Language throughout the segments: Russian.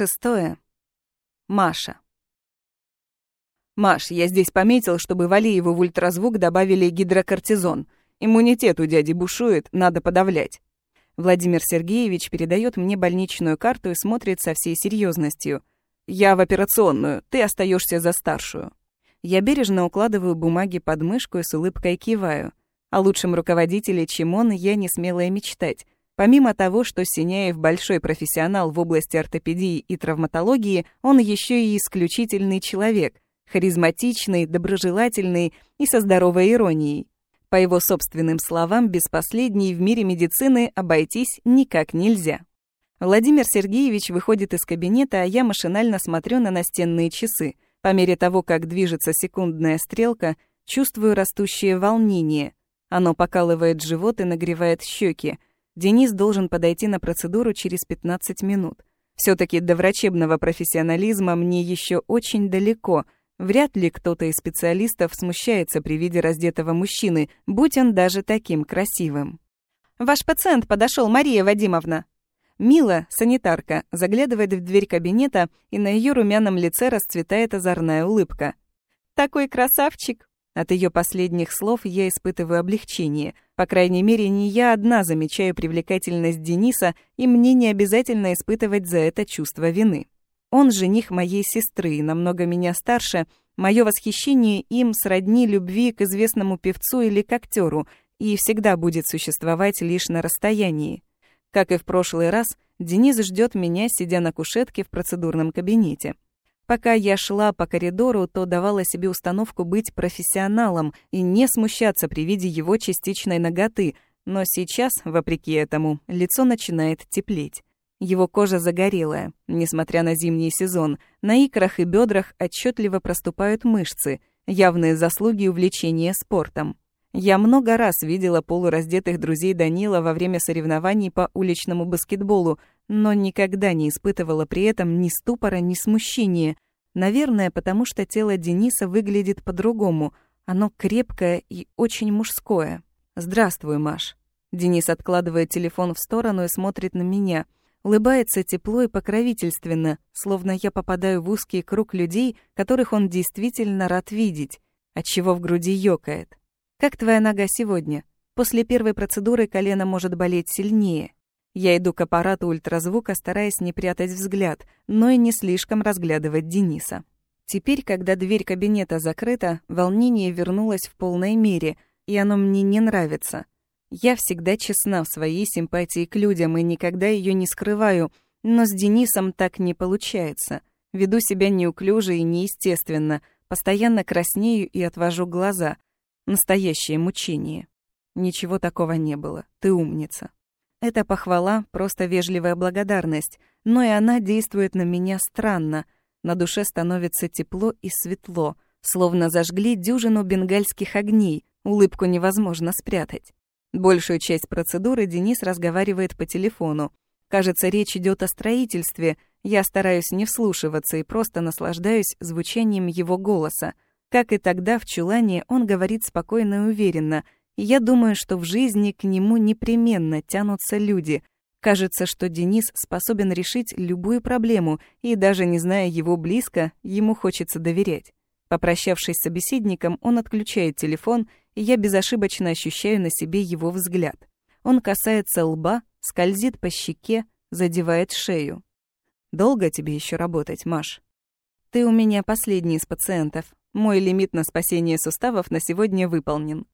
Шестое. Маша. «Маш, я здесь пометил, чтобы Валиеву в ультразвук добавили гидрокортизон. Иммунитет у дяди бушует, надо подавлять». Владимир Сергеевич передает мне больничную карту и смотрит со всей серьезностью. «Я в операционную, ты остаешься за старшую». Я бережно укладываю бумаги под мышку и с улыбкой киваю. О лучшем руководителе, чем он, я не смела и мечтать. Помимо того, что Синяев большой профессионал в области ортопедии и травматологии, он еще и исключительный человек, харизматичный, доброжелательный и со здоровой иронией. По его собственным словам, без последней в мире медицины обойтись никак нельзя. Владимир Сергеевич выходит из кабинета, а я машинально смотрю на настенные часы. По мере того, как движется секундная стрелка, чувствую растущее волнение. Оно покалывает живот и нагревает щеки. Денис должен подойти на процедуру через 15 минут. все таки до врачебного профессионализма мне еще очень далеко. Вряд ли кто-то из специалистов смущается при виде раздетого мужчины, будь он даже таким красивым. «Ваш пациент подошел, Мария Вадимовна!» Мила, санитарка, заглядывает в дверь кабинета, и на ее румяном лице расцветает озорная улыбка. «Такой красавчик!» От ее последних слов я испытываю облегчение. По крайней мере, не я одна замечаю привлекательность Дениса, и мне не обязательно испытывать за это чувство вины. Он жених моей сестры, намного меня старше. Мое восхищение им сродни любви к известному певцу или к актеру, и всегда будет существовать лишь на расстоянии. Как и в прошлый раз, Денис ждет меня, сидя на кушетке в процедурном кабинете. Пока я шла по коридору, то давала себе установку быть профессионалом и не смущаться при виде его частичной ноготы, но сейчас, вопреки этому, лицо начинает теплеть. Его кожа загорелая, несмотря на зимний сезон. На икрах и бедрах отчетливо проступают мышцы, явные заслуги увлечения спортом. Я много раз видела полураздетых друзей Данила во время соревнований по уличному баскетболу, но никогда не испытывала при этом ни ступора, ни смущения. Наверное, потому что тело Дениса выглядит по-другому. Оно крепкое и очень мужское. «Здравствуй, Маш». Денис откладывает телефон в сторону и смотрит на меня. Улыбается тепло и покровительственно, словно я попадаю в узкий круг людей, которых он действительно рад видеть, отчего в груди ёкает. «Как твоя нога сегодня? После первой процедуры колено может болеть сильнее». Я иду к аппарату ультразвука, стараясь не прятать взгляд, но и не слишком разглядывать Дениса. Теперь, когда дверь кабинета закрыта, волнение вернулось в полной мере, и оно мне не нравится. Я всегда честна в своей симпатии к людям и никогда ее не скрываю, но с Денисом так не получается. Веду себя неуклюже и неестественно, постоянно краснею и отвожу глаза — Настоящее мучение. Ничего такого не было. Ты умница. Это похвала, просто вежливая благодарность, но и она действует на меня странно. На душе становится тепло и светло, словно зажгли дюжину бенгальских огней, улыбку невозможно спрятать. Большую часть процедуры Денис разговаривает по телефону. Кажется, речь идет о строительстве. Я стараюсь не вслушиваться и просто наслаждаюсь звучанием его голоса. Как и тогда в чулане, он говорит спокойно и уверенно, я думаю, что в жизни к нему непременно тянутся люди. Кажется, что Денис способен решить любую проблему, и даже не зная его близко, ему хочется доверять. Попрощавшись с собеседником, он отключает телефон, и я безошибочно ощущаю на себе его взгляд. Он касается лба, скользит по щеке, задевает шею. «Долго тебе еще работать, Маш?» «Ты у меня последний из пациентов. Мой лимит на спасение суставов на сегодня выполнен.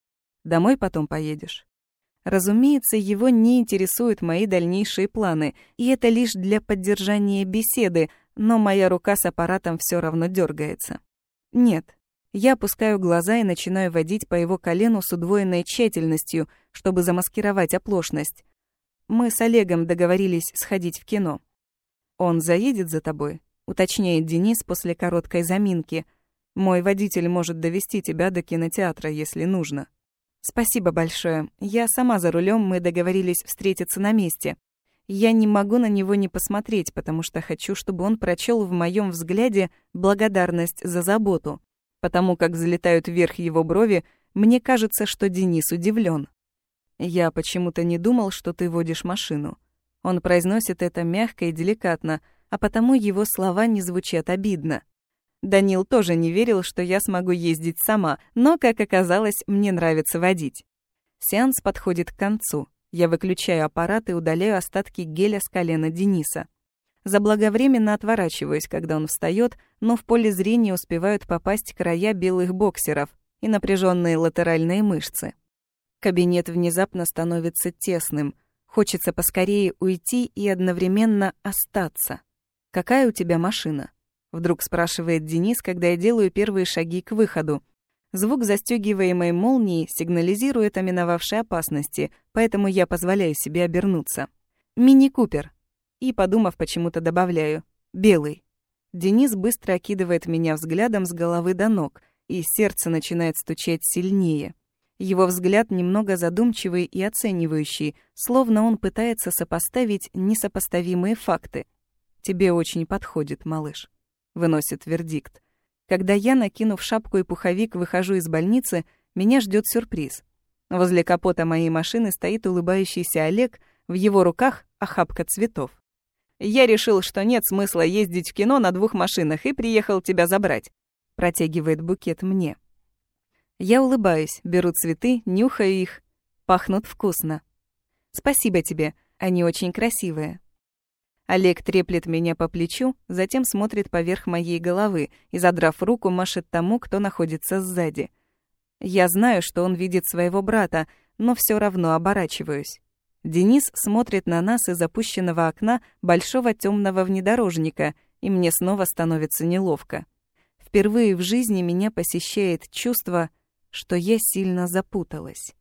Домой потом поедешь. Разумеется, его не интересуют мои дальнейшие планы, и это лишь для поддержания беседы, но моя рука с аппаратом все равно дергается. Нет. Я опускаю глаза и начинаю водить по его колену с удвоенной тщательностью, чтобы замаскировать оплошность. Мы с Олегом договорились сходить в кино. «Он заедет за тобой?» — уточняет Денис после короткой заминки — мой водитель может довести тебя до кинотеатра, если нужно. Спасибо большое. Я сама за рулем, мы договорились встретиться на месте. Я не могу на него не посмотреть, потому что хочу, чтобы он прочел в моем взгляде благодарность за заботу. Потому как взлетают вверх его брови, мне кажется, что Денис удивлен. Я почему-то не думал, что ты водишь машину. Он произносит это мягко и деликатно, а потому его слова не звучат обидно. Данил тоже не верил, что я смогу ездить сама, но, как оказалось, мне нравится водить. Сеанс подходит к концу. Я выключаю аппарат и удаляю остатки геля с колена Дениса. Заблаговременно отворачиваюсь, когда он встает, но в поле зрения успевают попасть края белых боксеров и напряженные латеральные мышцы. Кабинет внезапно становится тесным. Хочется поскорее уйти и одновременно остаться. «Какая у тебя машина?» Вдруг спрашивает Денис, когда я делаю первые шаги к выходу. Звук застегиваемой молнии сигнализирует о миновавшей опасности, поэтому я позволяю себе обернуться. «Мини-купер». И, подумав, почему-то добавляю «белый». Денис быстро окидывает меня взглядом с головы до ног, и сердце начинает стучать сильнее. Его взгляд немного задумчивый и оценивающий, словно он пытается сопоставить несопоставимые факты. «Тебе очень подходит, малыш», — выносит вердикт. Когда я, накинув шапку и пуховик, выхожу из больницы, меня ждет сюрприз. Возле капота моей машины стоит улыбающийся Олег, в его руках охапка цветов. «Я решил, что нет смысла ездить в кино на двух машинах и приехал тебя забрать», — протягивает букет мне. Я улыбаюсь, беру цветы, нюхаю их. Пахнут вкусно. Спасибо тебе, они очень красивые. Олег треплет меня по плечу, затем смотрит поверх моей головы и, задрав руку, машет тому, кто находится сзади. Я знаю, что он видит своего брата, но все равно оборачиваюсь. Денис смотрит на нас из запущенного окна большого темного внедорожника, и мне снова становится неловко. Впервые в жизни меня посещает чувство, что я сильно запуталась.